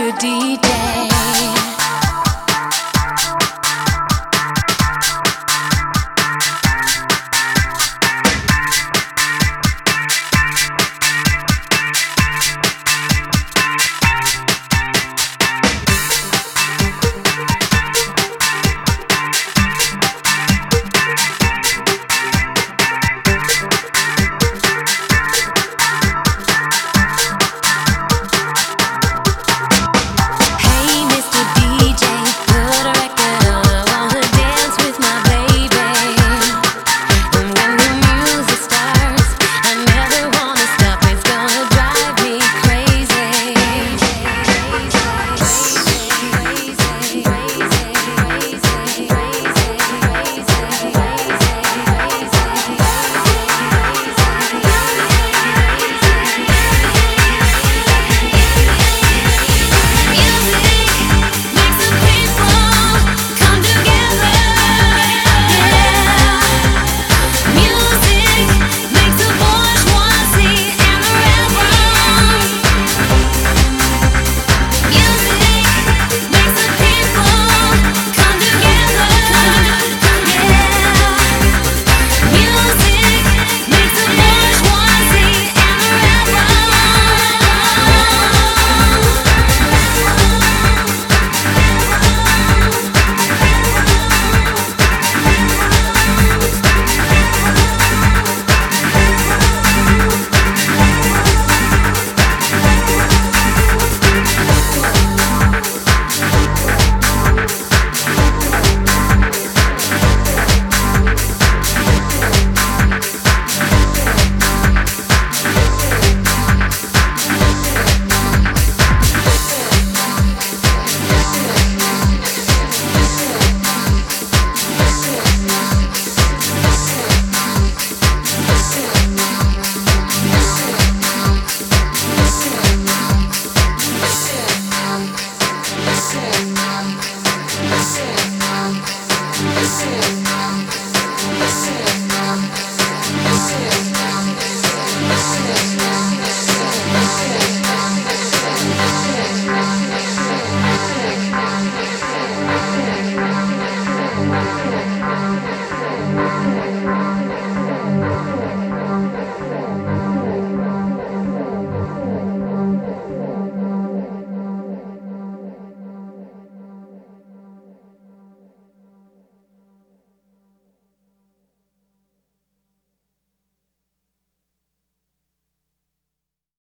Listen.